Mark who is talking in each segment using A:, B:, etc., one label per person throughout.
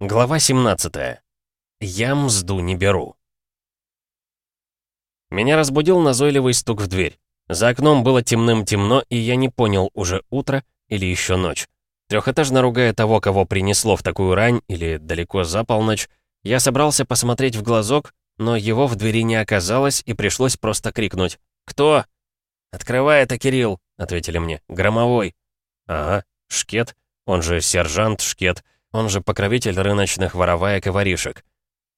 A: Глава 17. Я мзду не беру. Меня разбудил назойливый стук в дверь. За окном было темным-темно, и я не понял, уже утро или еще ночь. Трехэтажно ругая того, кого принесло в такую рань или далеко за полночь, я собрался посмотреть в глазок, но его в двери не оказалось, и пришлось просто крикнуть. «Кто?» «Открывай это, Кирилл», — ответили мне. «Громовой». «Ага, Шкет, он же сержант Шкет» он же покровитель рыночных вороваек и воришек.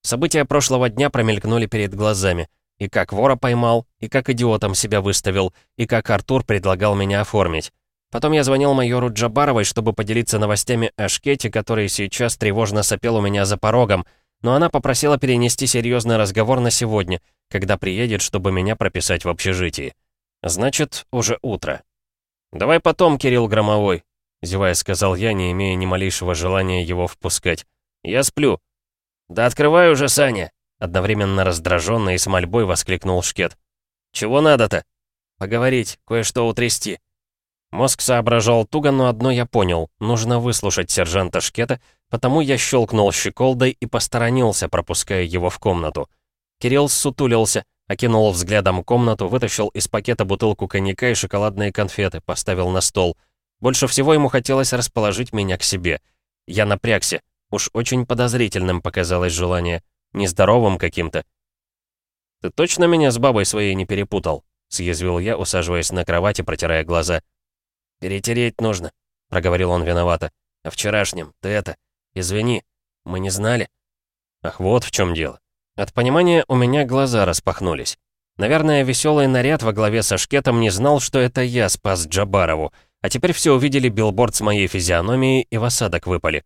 A: События прошлого дня промелькнули перед глазами. И как вора поймал, и как идиотом себя выставил, и как Артур предлагал меня оформить. Потом я звонил майору Джабаровой, чтобы поделиться новостями о Шкете, который сейчас тревожно сопел у меня за порогом, но она попросила перенести серьезный разговор на сегодня, когда приедет, чтобы меня прописать в общежитии. Значит, уже утро. «Давай потом, Кирилл Громовой», — зевая сказал я, не имея ни малейшего желания его впускать. «Я сплю». «Да открывай уже, Саня!» Одновременно раздраженно и с мольбой воскликнул Шкет. «Чего надо-то?» «Поговорить, кое-что утрясти». Мозг соображал туго, но одно я понял. Нужно выслушать сержанта Шкета, потому я щелкнул щеколдой и посторонился, пропуская его в комнату. Кирилл сутулился, окинул взглядом комнату, вытащил из пакета бутылку коньяка и шоколадные конфеты, поставил на стол — больше всего ему хотелось расположить меня к себе. Я напрягся. Уж очень подозрительным показалось желание. Нездоровым каким-то. «Ты точно меня с бабой своей не перепутал?» — съязвил я, усаживаясь на кровати, протирая глаза. «Перетереть нужно», — проговорил он виновато. «О вчерашнем. Ты это... Извини. Мы не знали». Ах, вот в чем дело. От понимания у меня глаза распахнулись. Наверное, веселый наряд во главе со шкетом не знал, что это я спас Джабарову — а теперь все увидели билборд с моей физиономией и в осадок выпали.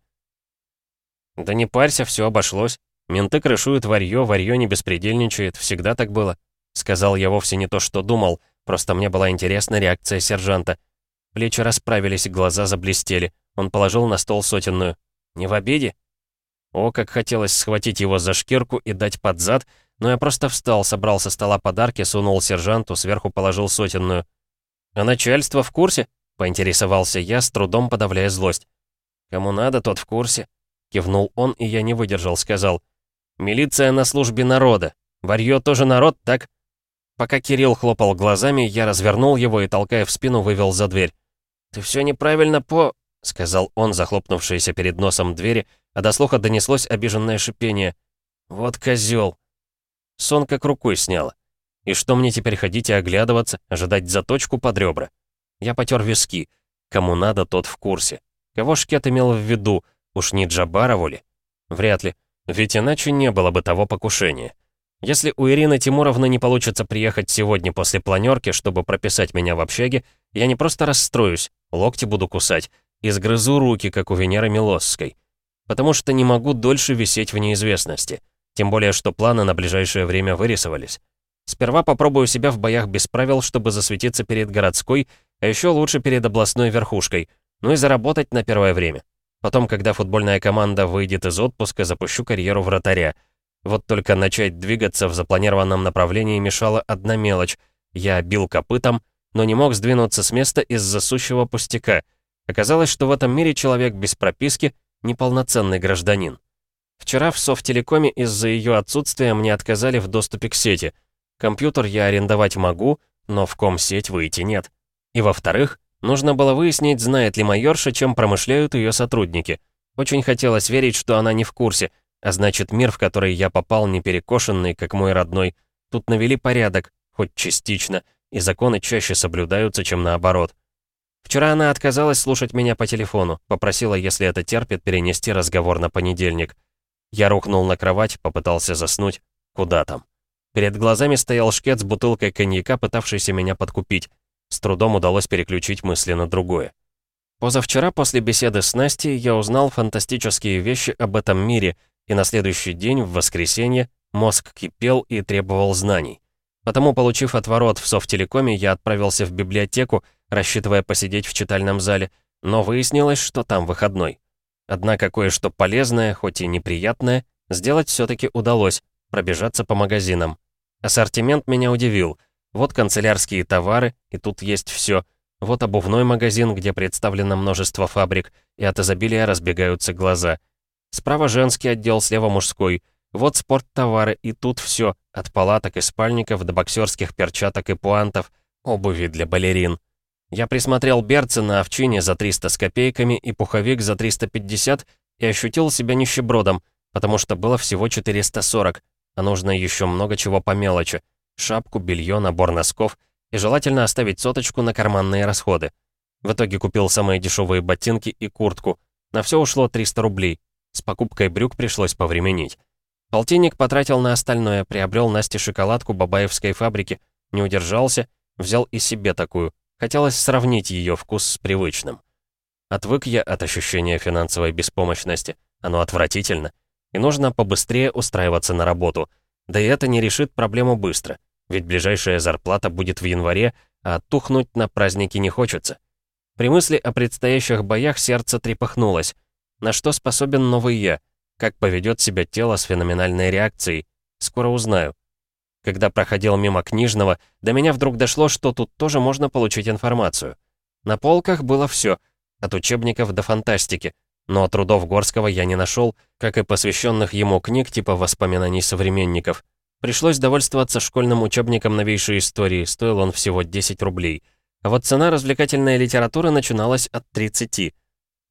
A: «Да не парься, все обошлось. Менты крышуют варьё, варьё не беспредельничает, всегда так было». Сказал я вовсе не то, что думал, просто мне была интересна реакция сержанта. Плечи расправились, глаза заблестели. Он положил на стол сотенную. «Не в обиде?» О, как хотелось схватить его за шкирку и дать под зад, но я просто встал, собрал со стола подарки, сунул сержанту, сверху положил сотенную. «А начальство в курсе?» — поинтересовался я, с трудом подавляя злость. «Кому надо, тот в курсе», — кивнул он, и я не выдержал, сказал. «Милиция на службе народа. Варьё тоже народ, так?» Пока Кирилл хлопал глазами, я развернул его и, толкая в спину, вывел за дверь. «Ты все неправильно по...» — сказал он, захлопнувшийся перед носом двери, а до слуха донеслось обиженное шипение. «Вот козел. Сон как рукой сняло. И что мне теперь ходить и оглядываться, ожидать заточку под ребра? Я потер виски. Кому надо, тот в курсе. Кого Шкет имел в виду? Уж не Джабарову ли? Вряд ли. Ведь иначе не было бы того покушения. Если у Ирины Тимуровны не получится приехать сегодня после планерки, чтобы прописать меня в общаге, я не просто расстроюсь, локти буду кусать, и сгрызу руки, как у Венеры Милосской. Потому что не могу дольше висеть в неизвестности. Тем более, что планы на ближайшее время вырисовались. Сперва попробую себя в боях без правил, чтобы засветиться перед городской, а еще лучше перед областной верхушкой, ну и заработать на первое время. Потом, когда футбольная команда выйдет из отпуска, запущу карьеру вратаря. Вот только начать двигаться в запланированном направлении мешала одна мелочь. Я бил копытом, но не мог сдвинуться с места из-за сущего пустяка. Оказалось, что в этом мире человек без прописки — неполноценный гражданин. Вчера в Софтелекоме из-за ее отсутствия мне отказали в доступе к сети — Компьютер я арендовать могу, но в ком-сеть выйти нет. И во-вторых, нужно было выяснить, знает ли майорша, чем промышляют ее сотрудники. Очень хотелось верить, что она не в курсе, а значит, мир, в который я попал, не перекошенный, как мой родной. Тут навели порядок, хоть частично, и законы чаще соблюдаются, чем наоборот. Вчера она отказалась слушать меня по телефону, попросила, если это терпит, перенести разговор на понедельник. Я рухнул на кровать, попытался заснуть. Куда там? Перед глазами стоял шкет с бутылкой коньяка, пытавшийся меня подкупить. С трудом удалось переключить мысли на другое. Позавчера, после беседы с Настей, я узнал фантастические вещи об этом мире, и на следующий день, в воскресенье, мозг кипел и требовал знаний. Потому, получив отворот в софтелекоме, я отправился в библиотеку, рассчитывая посидеть в читальном зале, но выяснилось, что там выходной. Однако кое-что полезное, хоть и неприятное, сделать все-таки удалось, пробежаться по магазинам. Ассортимент меня удивил. Вот канцелярские товары, и тут есть все. Вот обувной магазин, где представлено множество фабрик, и от изобилия разбегаются глаза. Справа женский отдел, слева мужской. Вот спорттовары, и тут все, от палаток и спальников до боксерских перчаток и пуантов, обуви для балерин. Я присмотрел берцы на овчине за 300 с копейками и пуховик за 350 и ощутил себя нищебродом, потому что было всего 440, а нужно еще много чего по мелочи. Шапку, белье, набор носков и желательно оставить соточку на карманные расходы. В итоге купил самые дешевые ботинки и куртку. На все ушло 300 рублей. С покупкой брюк пришлось повременить. Полтинник потратил на остальное, приобрел Насте шоколадку бабаевской фабрики, не удержался, взял и себе такую. Хотелось сравнить ее вкус с привычным. Отвык я от ощущения финансовой беспомощности. Оно отвратительно. И нужно побыстрее устраиваться на работу. Да и это не решит проблему быстро. Ведь ближайшая зарплата будет в январе, а тухнуть на праздники не хочется. При мысли о предстоящих боях сердце трепыхнулось. На что способен новый я? Как поведет себя тело с феноменальной реакцией? Скоро узнаю. Когда проходил мимо книжного, до меня вдруг дошло, что тут тоже можно получить информацию. На полках было все, от учебников до фантастики. Но трудов Горского я не нашел, как и посвященных ему книг типа воспоминаний современников. Пришлось довольствоваться школьным учебником новейшей истории, стоил он всего 10 рублей. А вот цена развлекательной литературы начиналась от 30.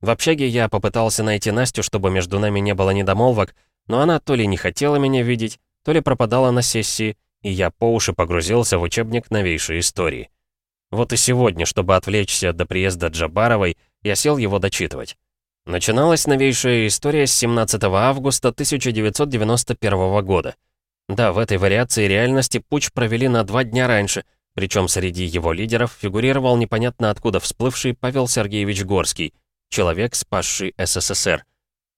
A: В общаге я попытался найти Настю, чтобы между нами не было недомолвок, но она то ли не хотела меня видеть, то ли пропадала на сессии, и я по уши погрузился в учебник новейшей истории. Вот и сегодня, чтобы отвлечься до приезда Джабаровой, я сел его дочитывать. Начиналась новейшая история с 17 августа 1991 года. Да, в этой вариации реальности путь провели на два дня раньше, причем среди его лидеров фигурировал непонятно откуда всплывший Павел Сергеевич Горский, человек, спасший СССР.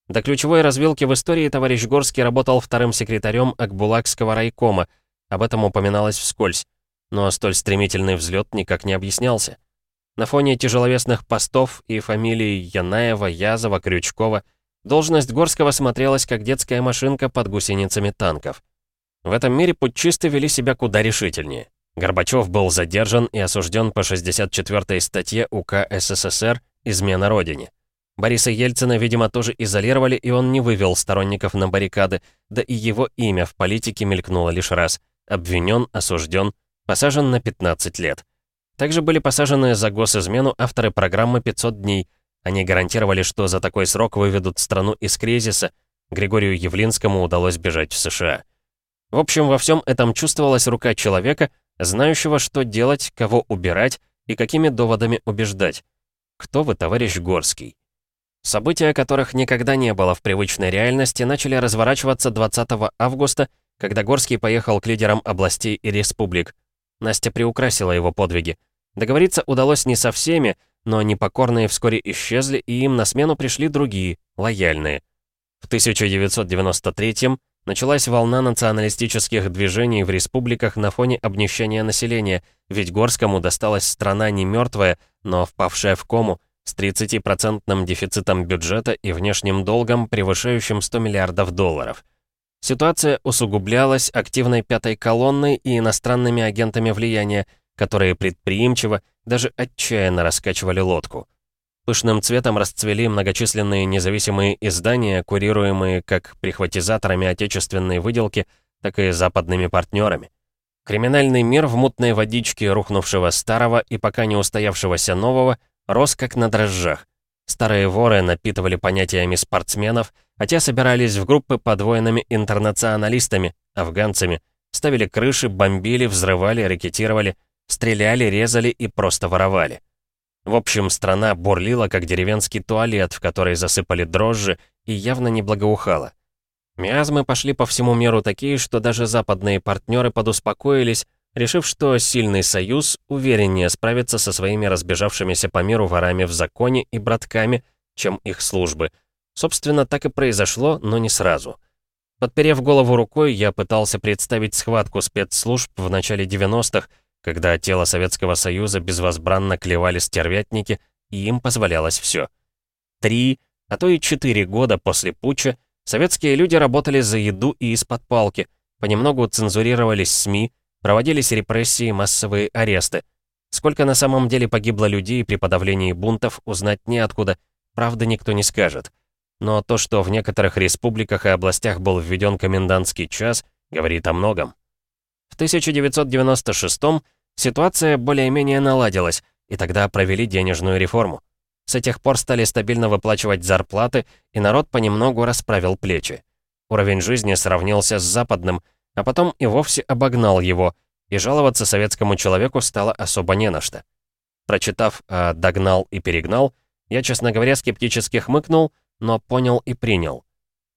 A: До ключевой развилки в истории товарищ Горский работал вторым секретарем Акбулакского райкома, об этом упоминалось вскользь, но столь стремительный взлет никак не объяснялся. На фоне тяжеловесных постов и фамилий Янаева, Язова, Крючкова должность Горского смотрелась как детская машинка под гусеницами танков. В этом мире путчисты вели себя куда решительнее. Горбачев был задержан и осужден по 64-й статье УК СССР «Измена Родине». Бориса Ельцина, видимо, тоже изолировали, и он не вывел сторонников на баррикады, да и его имя в политике мелькнуло лишь раз. Обвинен, осужден, посажен на 15 лет. Также были посажены за госизмену авторы программы «500 дней». Они гарантировали, что за такой срок выведут страну из кризиса. Григорию Явлинскому удалось бежать в США. В общем, во всем этом чувствовалась рука человека, знающего, что делать, кого убирать и какими доводами убеждать. Кто вы, товарищ Горский? События, которых никогда не было в привычной реальности, начали разворачиваться 20 августа, когда Горский поехал к лидерам областей и республик. Настя приукрасила его подвиги. Договориться удалось не со всеми, но непокорные вскоре исчезли, и им на смену пришли другие, лояльные. В 1993-м началась волна националистических движений в республиках на фоне обнищания населения, ведь Горскому досталась страна не мертвая, но впавшая в кому, с 30% дефицитом бюджета и внешним долгом, превышающим 100 миллиардов долларов. Ситуация усугублялась активной пятой колонной и иностранными агентами влияния, которые предприимчиво, даже отчаянно раскачивали лодку. Пышным цветом расцвели многочисленные независимые издания, курируемые как прихватизаторами отечественной выделки, так и западными партнерами. Криминальный мир в мутной водичке рухнувшего старого и пока не устоявшегося нового рос как на дрожжах. Старые воры напитывали понятиями спортсменов, а те собирались в группы под воинами интернационалистами, афганцами, ставили крыши, бомбили, взрывали, ракетировали, стреляли, резали и просто воровали. В общем, страна бурлила, как деревенский туалет, в который засыпали дрожжи, и явно не благоухала. Миазмы пошли по всему миру такие, что даже западные партнеры подуспокоились, решив, что сильный союз увереннее справится со своими разбежавшимися по миру ворами в законе и братками, чем их службы. Собственно, так и произошло, но не сразу. Подперев голову рукой, я пытался представить схватку спецслужб в начале 90-х, когда тело Советского Союза безвозбранно клевали стервятники, и им позволялось все. Три, а то и четыре года после путча советские люди работали за еду и из-под палки, понемногу цензурировались СМИ, Проводились репрессии, массовые аресты. Сколько на самом деле погибло людей при подавлении бунтов, узнать неоткуда. Правда, никто не скажет. но то, что в некоторых республиках и областях был введен комендантский час, говорит о многом. В 1996 ситуация более-менее наладилась, и тогда провели денежную реформу. С тех пор стали стабильно выплачивать зарплаты, и народ понемногу расправил плечи. Уровень жизни сравнялся с западным, а потом и вовсе обогнал его, и жаловаться советскому человеку стало особо не на что. Прочитав о «догнал» и «перегнал», я, честно говоря, скептически хмыкнул, но понял и принял.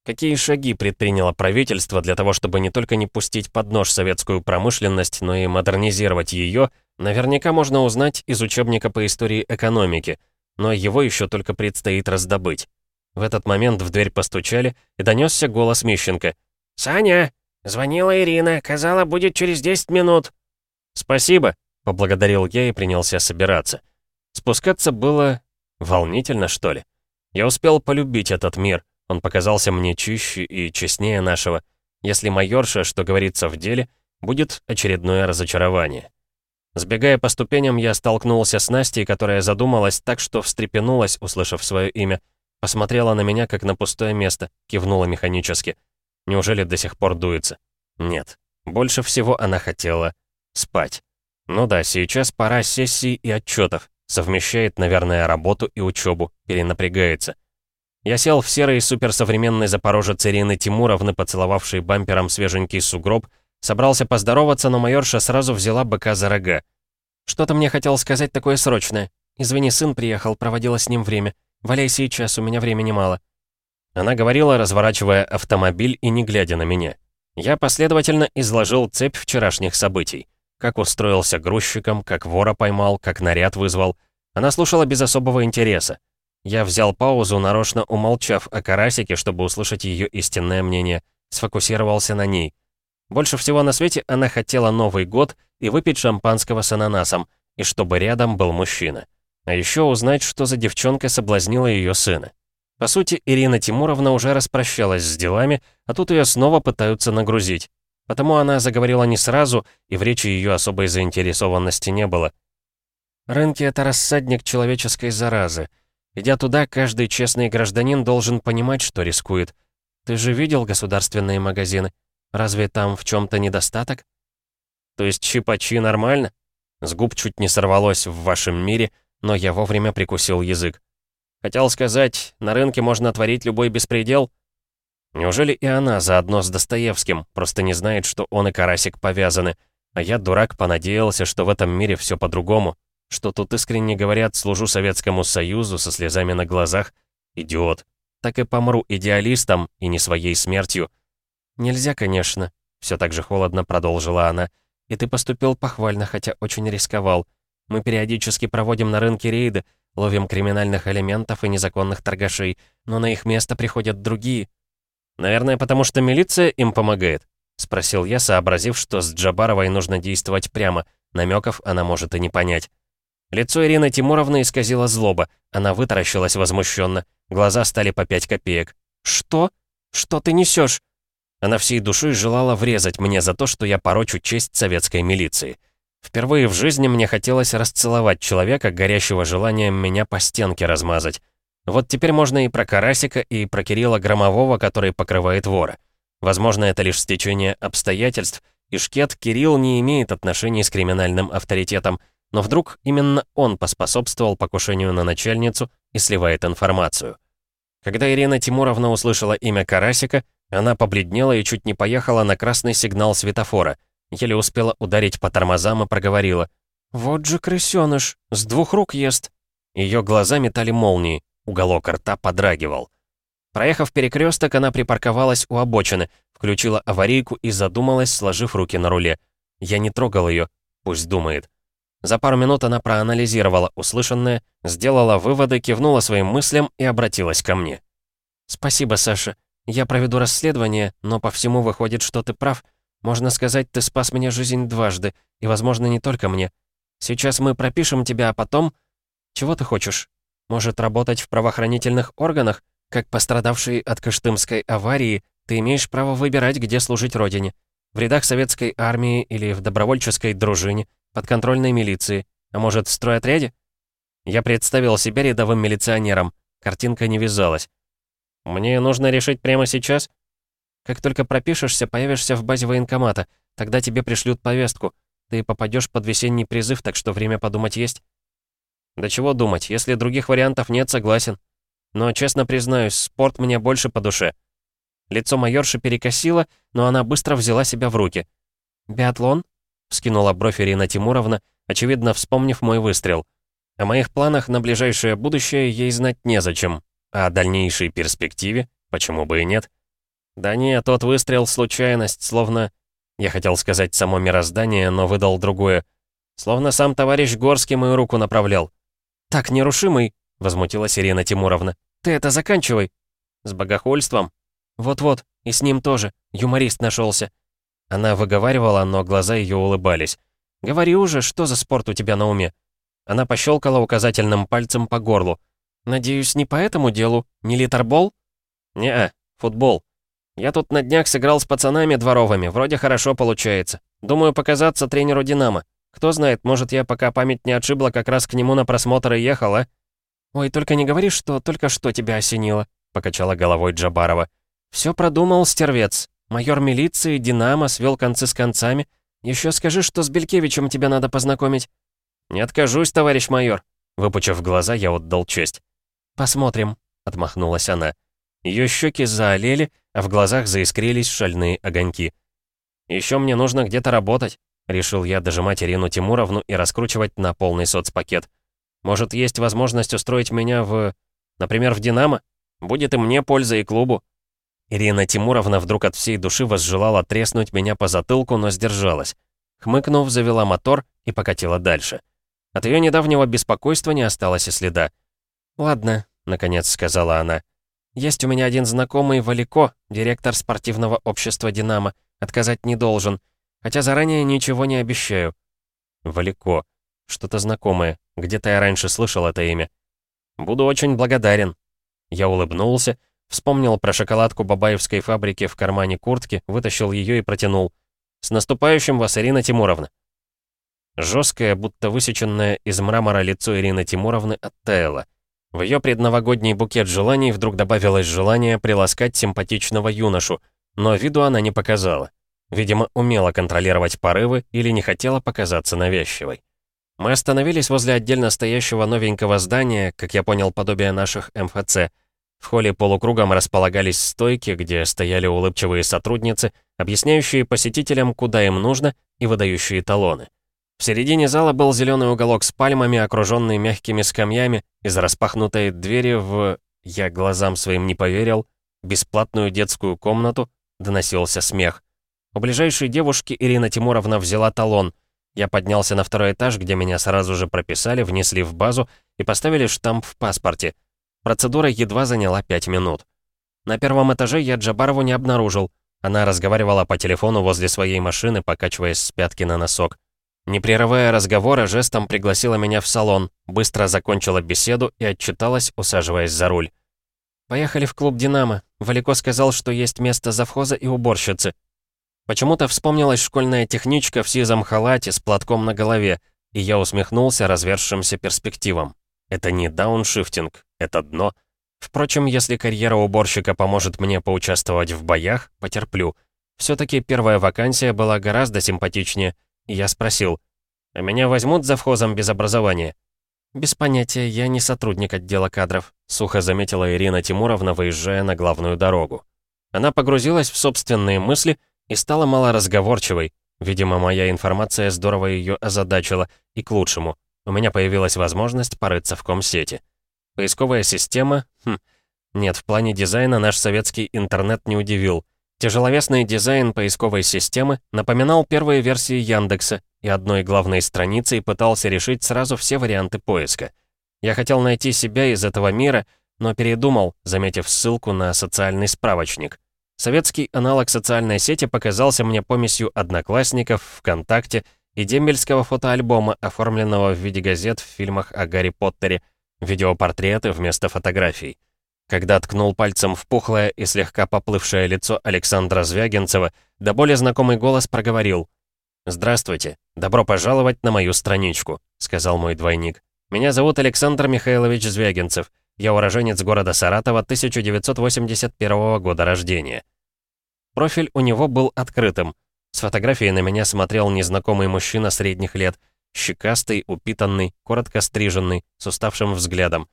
A: Какие шаги предприняло правительство для того, чтобы не только не пустить под нож советскую промышленность, но и модернизировать ее, наверняка можно узнать из учебника по истории экономики, но его еще только предстоит раздобыть. В этот момент в дверь постучали, и донесся голос Мищенко. «Саня! Звонила Ирина, казала, будет через 10 минут». «Спасибо», — поблагодарил я и принялся собираться. Спускаться было волнительно, что ли. Я успел полюбить этот мир, он показался мне чище и честнее нашего. Если майорша, что говорится в деле, будет очередное разочарование. Сбегая по ступеням, я столкнулся с Настей, которая задумалась так, что встрепенулась, услышав свое имя. Посмотрела на меня, как на пустое место, кивнула механически. Неужели до сих пор дуется? Нет. Больше всего она хотела спать. Ну да, сейчас пора сессий и отчетов. Совмещает, наверное, работу и учебу, перенапрягается. Я сел в серый суперсовременный запорожец Ирины Тимуровны, поцеловавший бампером свеженький сугроб, собрался поздороваться, но майорша сразу взяла быка за рога. «Что-то мне хотел сказать такое срочное. Извини, сын приехал, проводила с ним время. Валяй сейчас, у меня времени мало». Она говорила, разворачивая автомобиль и не глядя на меня. Я последовательно изложил цепь вчерашних событий. Как устроился грузчиком, как вора поймал, как наряд вызвал. Она слушала без особого интереса. Я взял паузу, нарочно умолчав о карасике, чтобы услышать ее истинное мнение. Сфокусировался на ней. Больше всего на свете она хотела Новый год и выпить шампанского с ананасом, и чтобы рядом был мужчина. А еще узнать, что за девчонка соблазнила ее сына. По сути, Ирина Тимуровна уже распрощалась с делами, а тут ее снова пытаются нагрузить. Потому она заговорила не сразу, и в речи ее особой заинтересованности не было. «Рынки — это рассадник человеческой заразы. Идя туда, каждый честный гражданин должен понимать, что рискует. Ты же видел государственные магазины? Разве там в чем-то недостаток? То есть чипачи нормально? С губ чуть не сорвалось в вашем мире, но я вовремя прикусил язык. Хотел сказать, на рынке можно творить любой беспредел? Неужели и она заодно с Достоевским, просто не знает, что он и Карасик повязаны, а я, дурак, понадеялся, что в этом мире все по-другому, что тут искренне говорят «служу Советскому Союзу» со слезами на глазах. Идиот. Так и помру идеалистом и не своей смертью. Нельзя, конечно. Все так же холодно продолжила она. И ты поступил похвально, хотя очень рисковал. Мы периодически проводим на рынке рейды, ловим криминальных элементов и незаконных торгашей, но на их место приходят другие. Наверное, потому что милиция им помогает. Спросил я, сообразив, что с Джабаровой нужно действовать прямо. Намеков она может и не понять. Лицо Ирины Тимуровны исказило злоба. Она вытаращилась возмущенно. Глаза стали по пять копеек. «Что? Что ты несешь? Она всей душой желала врезать мне за то, что я порочу честь советской милиции. Впервые в жизни мне хотелось расцеловать человека, горящего желанием меня по стенке размазать. Вот теперь можно и про Карасика, и про Кирилла Громового, который покрывает вора. Возможно, это лишь стечение обстоятельств, и шкет Кирилл не имеет отношений с криминальным авторитетом, но вдруг именно он поспособствовал покушению на начальницу и сливает информацию. Когда Ирина Тимуровна услышала имя Карасика, она побледнела и чуть не поехала на красный сигнал светофора. Еле успела ударить по тормозам и проговорила. «Вот же крысёныш, с двух рук ест». Ее глаза метали молнии, уголок рта подрагивал. Проехав перекресток, она припарковалась у обочины, включила аварийку и задумалась, сложив руки на руле. Я не трогал ее, пусть думает. За пару минут она проанализировала услышанное, сделала выводы, кивнула своим мыслям и обратилась ко мне. «Спасибо, Саша. Я проведу расследование, но по всему выходит, что ты прав. Можно сказать, ты спас мне жизнь дважды, и, возможно, не только мне. Сейчас мы пропишем тебя, а потом... Чего ты хочешь? Может, работать в правоохранительных органах? Как пострадавший от Кыштымской аварии, ты имеешь право выбирать, где служить родине. В рядах советской армии или в добровольческой дружине — Подконтрольной милиции. А может, в стройотряде? Я представил себя рядовым милиционером. Картинка не вязалась. Мне нужно решить прямо сейчас? Как только пропишешься, появишься в базе военкомата. Тогда тебе пришлют повестку. Ты попадешь под весенний призыв, так что время подумать есть. Да чего думать, если других вариантов нет, согласен. Но, честно признаюсь, спорт мне больше по душе. Лицо майорши перекосило, но она быстро взяла себя в руки. «Биатлон?» — вскинула бровь Ирина Тимуровна, очевидно, вспомнив мой выстрел. О моих планах на ближайшее будущее ей знать незачем. А о дальнейшей перспективе, почему бы и нет? Да нет, тот выстрел — случайность, словно... Я хотел сказать само мироздание, но выдал другое. Словно сам товарищ Горский мою руку направлял. «Так, нерушимый!» — возмутилась Ирина Тимуровна. «Ты это заканчивай!» «С богохульством?» «Вот-вот, и с ним тоже. Юморист нашелся. Она выговаривала, но глаза ее улыбались. «Говори уже, что за спорт у тебя на уме?» Она пощелкала указательным пальцем по горлу. «Надеюсь, не по этому делу? Не литербол?» «Не-а, футбол. Я тут на днях сыграл с пацанами дворовыми, вроде хорошо получается. Думаю, показаться тренеру «Динамо». Кто знает, может, я, пока память не отшибла, как раз к нему на просмотр и ехал, а?» «Ой, только не говори, что только что тебя осенило», — покачала головой Джабарова. «Все продумал, стервец. Майор милиции, Динамо, свел концы с концами. Еще скажи, что с Белькевичем тебя надо познакомить». «Не откажусь, товарищ майор». Выпучив глаза, я отдал честь. «Посмотрим», — отмахнулась она. Ее щеки заолели, а в глазах заискрились шальные огоньки. Еще мне нужно где-то работать», — решил я дожимать Ирину Тимуровну и раскручивать на полный соцпакет. «Может, есть возможность устроить меня в... Например, в «Динамо»? Будет и мне польза, и клубу». Ирина Тимуровна вдруг от всей души возжелала треснуть меня по затылку, но сдержалась. Хмыкнув, завела мотор и покатила дальше. От ее недавнего беспокойства не осталось и следа. «Ладно», — наконец сказала она. «Есть у меня один знакомый Валико, директор спортивного общества «Динамо». Отказать не должен. Хотя заранее ничего не обещаю». «Валико. Что-то знакомое. Где-то я раньше слышал это имя. Буду очень благодарен». Я улыбнулся, Вспомнил про шоколадку бабаевской фабрики в кармане куртки, вытащил ее и протянул. «С наступающим вас, Ирина Тимуровна!» Жесткое, будто высеченное из мрамора лицо Ирины Тимуровны оттаяло. В ее предновогодний букет желаний вдруг добавилось желание приласкать симпатичного юношу, но виду она не показала. Видимо, умела контролировать порывы или не хотела показаться навязчивой. Мы остановились возле отдельно стоящего новенького здания, как я понял, подобие наших МФЦ — в холле полукругом располагались стойки, где стояли улыбчивые сотрудницы, объясняющие посетителям, куда им нужно, и выдающие талоны. В середине зала был зеленый уголок с пальмами, окруженный мягкими скамьями, из распахнутой двери в... Я глазам своим не поверил. Бесплатную детскую комнату доносился смех. У ближайшей девушки Ирина Тимуровна взяла талон. Я поднялся на второй этаж, где меня сразу же прописали, внесли в базу и поставили штамп в паспорте — Процедура едва заняла пять минут. На первом этаже я Джабарову не обнаружил. Она разговаривала по телефону возле своей машины, покачиваясь с пятки на носок. Не прерывая разговора, жестом пригласила меня в салон, быстро закончила беседу и отчиталась, усаживаясь за руль. «Поехали в клуб «Динамо». Валико сказал, что есть место завхоза и уборщицы. Почему-то вспомнилась школьная техничка в сизом халате с платком на голове, и я усмехнулся развершимся перспективам. Это не дауншифтинг, это дно. Впрочем, если карьера уборщика поможет мне поучаствовать в боях, потерплю. Все-таки первая вакансия была гораздо симпатичнее. И я спросил, а меня возьмут за вхозом без образования? «Без понятия, я не сотрудник отдела кадров», — сухо заметила Ирина Тимуровна, выезжая на главную дорогу. Она погрузилась в собственные мысли и стала малоразговорчивой. Видимо, моя информация здорово ее озадачила, и к лучшему. У меня появилась возможность порыться в комсети. Поисковая система? Хм. Нет, в плане дизайна наш советский интернет не удивил. Тяжеловесный дизайн поисковой системы напоминал первые версии Яндекса и одной главной страницей пытался решить сразу все варианты поиска. Я хотел найти себя из этого мира, но передумал, заметив ссылку на социальный справочник. Советский аналог социальной сети показался мне помесью одноклассников, ВКонтакте и дембельского фотоальбома, оформленного в виде газет в фильмах о Гарри Поттере, видеопортреты вместо фотографий. Когда ткнул пальцем в пухлое и слегка поплывшее лицо Александра Звягинцева, до более знакомый голос проговорил. «Здравствуйте, добро пожаловать на мою страничку», — сказал мой двойник. «Меня зовут Александр Михайлович Звягинцев. Я уроженец города Саратова 1981 года рождения. Профиль у него был открытым. С фотографией на меня смотрел незнакомый мужчина средних лет, щекастый, упитанный, коротко стриженный, с уставшим взглядом.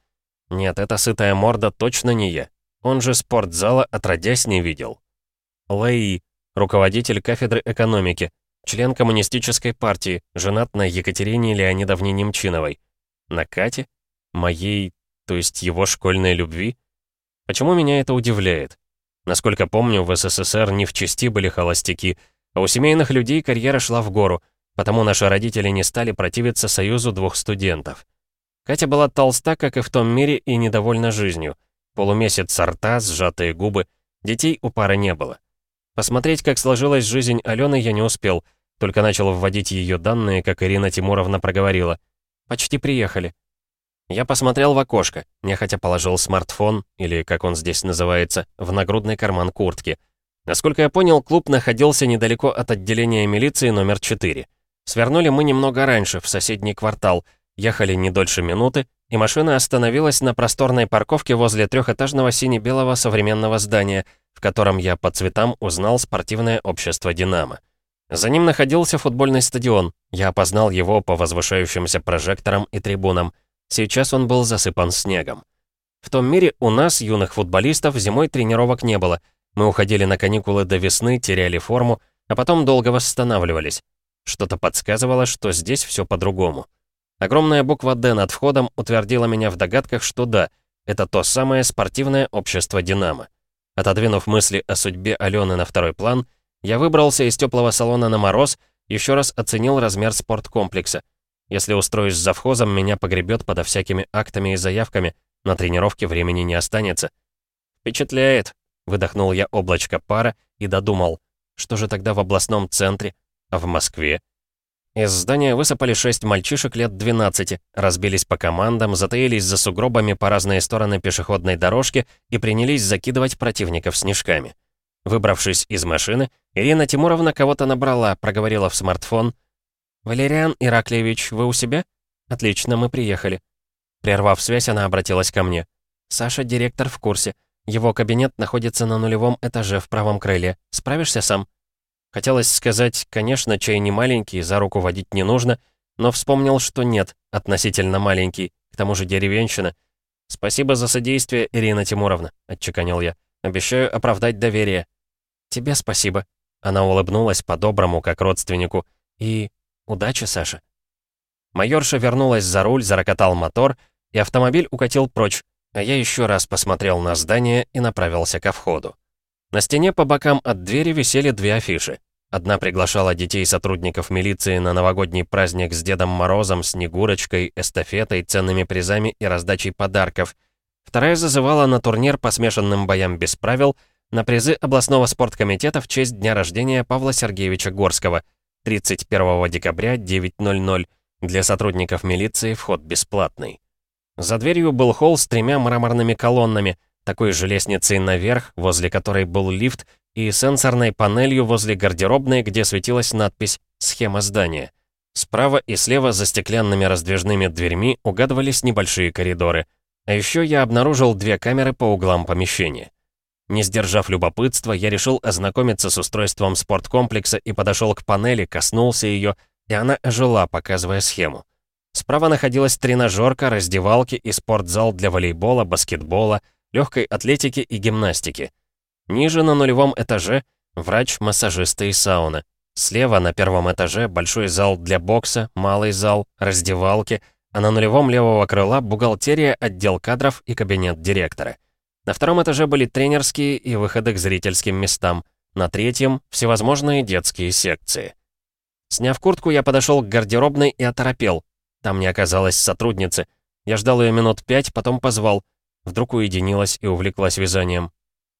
A: Нет, эта сытая морда точно не я. Он же спортзала отродясь не видел. Лаи, руководитель кафедры экономики, член коммунистической партии, женат на Екатерине Леонидовне Немчиновой. На Кате? Моей, то есть его школьной любви? Почему меня это удивляет? Насколько помню, в СССР не в чести были холостяки, а у семейных людей карьера шла в гору, потому наши родители не стали противиться союзу двух студентов. Катя была толста, как и в том мире, и недовольна жизнью. Полумесяц рта, сжатые губы. Детей у пары не было. Посмотреть, как сложилась жизнь Алены, я не успел, только начал вводить ее данные, как Ирина Тимуровна проговорила. «Почти приехали». Я посмотрел в окошко, нехотя положил смартфон, или, как он здесь называется, в нагрудный карман куртки. Насколько я понял, клуб находился недалеко от отделения милиции номер 4. Свернули мы немного раньше, в соседний квартал, ехали не дольше минуты, и машина остановилась на просторной парковке возле трехэтажного сине-белого современного здания, в котором я по цветам узнал спортивное общество «Динамо». За ним находился футбольный стадион. Я опознал его по возвышающимся прожекторам и трибунам. Сейчас он был засыпан снегом. В том мире у нас, юных футболистов, зимой тренировок не было. Мы уходили на каникулы до весны, теряли форму, а потом долго восстанавливались. Что-то подсказывало, что здесь все по-другому. Огромная буква «Д» над входом утвердила меня в догадках, что да, это то самое спортивное общество «Динамо». Отодвинув мысли о судьбе Алены на второй план, я выбрался из теплого салона на мороз, еще раз оценил размер спорткомплекса. Если устроюсь завхозом, меня погребет подо всякими актами и заявками, на тренировке времени не останется. «Впечатляет», — выдохнул я облачко пара и додумал, что же тогда в областном центре, в Москве? Из здания высыпали шесть мальчишек лет 12, разбились по командам, затаились за сугробами по разные стороны пешеходной дорожки и принялись закидывать противников снежками. Выбравшись из машины, Ирина Тимуровна кого-то набрала, проговорила в смартфон. «Валериан Ираклевич, вы у себя? Отлично, мы приехали». Прервав связь, она обратилась ко мне. «Саша, директор, в курсе. Его кабинет находится на нулевом этаже в правом крыле. Справишься сам?» Хотелось сказать, конечно, чай не маленький, за руку водить не нужно, но вспомнил, что нет, относительно маленький, к тому же деревенщина. «Спасибо за содействие, Ирина Тимуровна», — отчеканил я. «Обещаю оправдать доверие». «Тебе спасибо». Она улыбнулась по-доброму, как родственнику. «И удачи, Саша». Майорша вернулась за руль, зарокотал мотор, и автомобиль укатил прочь, а я еще раз посмотрел на здание и направился ко входу. На стене по бокам от двери висели две афиши. Одна приглашала детей сотрудников милиции на новогодний праздник с Дедом Морозом, Снегурочкой, эстафетой, ценными призами и раздачей подарков. Вторая зазывала на турнир по смешанным боям без правил — на призы областного спорткомитета в честь дня рождения Павла Сергеевича Горского, 31 декабря, 9.00. Для сотрудников милиции вход бесплатный. За дверью был холл с тремя мраморными колоннами, такой же лестницей наверх, возле которой был лифт, и сенсорной панелью возле гардеробной, где светилась надпись «Схема здания». Справа и слева за стеклянными раздвижными дверьми угадывались небольшие коридоры. А еще я обнаружил две камеры по углам помещения. Не сдержав любопытства, я решил ознакомиться с устройством спорткомплекса и подошел к панели, коснулся ее, и она ожила, показывая схему. Справа находилась тренажерка, раздевалки и спортзал для волейбола, баскетбола, легкой атлетики и гимнастики. Ниже на нулевом этаже врач, массажисты и сауна. Слева на первом этаже большой зал для бокса, малый зал, раздевалки, а на нулевом левого крыла бухгалтерия, отдел кадров и кабинет директора. На втором этаже были тренерские и выходы к зрительским местам. На третьем — всевозможные детские секции. Сняв куртку, я подошел к гардеробной и оторопел. Там не оказалось сотрудницы. Я ждал ее минут пять, потом позвал. Вдруг уединилась и увлеклась вязанием.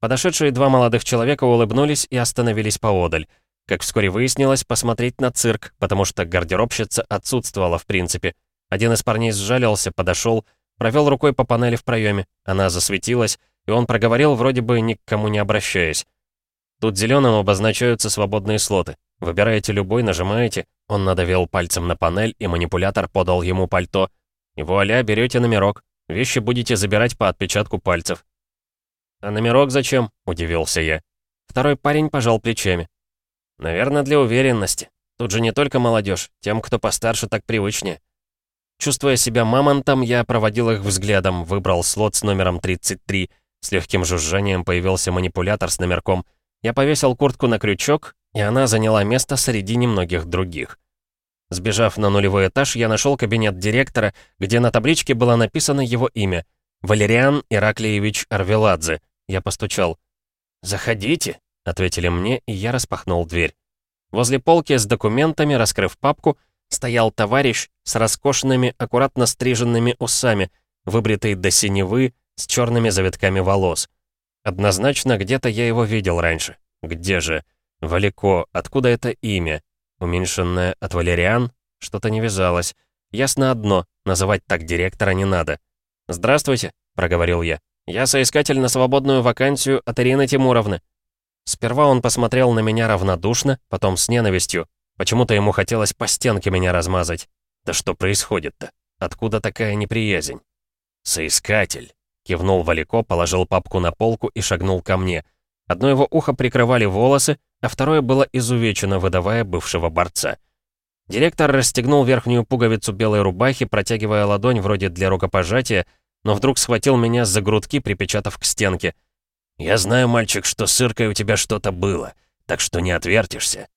A: Подошедшие два молодых человека улыбнулись и остановились поодаль. Как вскоре выяснилось, посмотреть на цирк, потому что гардеробщица отсутствовала в принципе. Один из парней сжалился, подошел, провел рукой по панели в проеме. Она засветилась, и он проговорил, вроде бы ни к кому не обращаясь. Тут зеленым обозначаются свободные слоты. Выбираете любой, нажимаете. Он надавил пальцем на панель, и манипулятор подал ему пальто. И вуаля, берете номерок. Вещи будете забирать по отпечатку пальцев». «А номерок зачем?» — удивился я. Второй парень пожал плечами. «Наверное, для уверенности. Тут же не только молодежь, тем, кто постарше, так привычнее». Чувствуя себя мамонтом, я проводил их взглядом, выбрал слот с номером 33. С легким жужжанием появился манипулятор с номерком. Я повесил куртку на крючок, и она заняла место среди немногих других. Сбежав на нулевой этаж, я нашел кабинет директора, где на табличке было написано его имя. Валериан Ираклиевич Арвеладзе. Я постучал. «Заходите», — ответили мне, и я распахнул дверь. Возле полки с документами, раскрыв папку, стоял товарищ с роскошными, аккуратно стриженными усами, выбритый до синевы, с черными завитками волос. Однозначно, где-то я его видел раньше. Где же? Валико, откуда это имя? Уменьшенное от Валериан? Что-то не вязалось. Ясно одно, называть так директора не надо. «Здравствуйте», — проговорил я. «Я соискатель на свободную вакансию от Ирины Тимуровны». Сперва он посмотрел на меня равнодушно, потом с ненавистью. Почему-то ему хотелось по стенке меня размазать. Да что происходит-то? Откуда такая неприязнь? «Соискатель», — кивнул Валико, положил папку на полку и шагнул ко мне. Одно его ухо прикрывали волосы, а второе было изувечено, выдавая бывшего борца. Директор расстегнул верхнюю пуговицу белой рубахи, протягивая ладонь вроде для рукопожатия, но вдруг схватил меня за грудки, припечатав к стенке. «Я знаю, мальчик, что с Иркой у тебя что-то было, так что не отвертишься.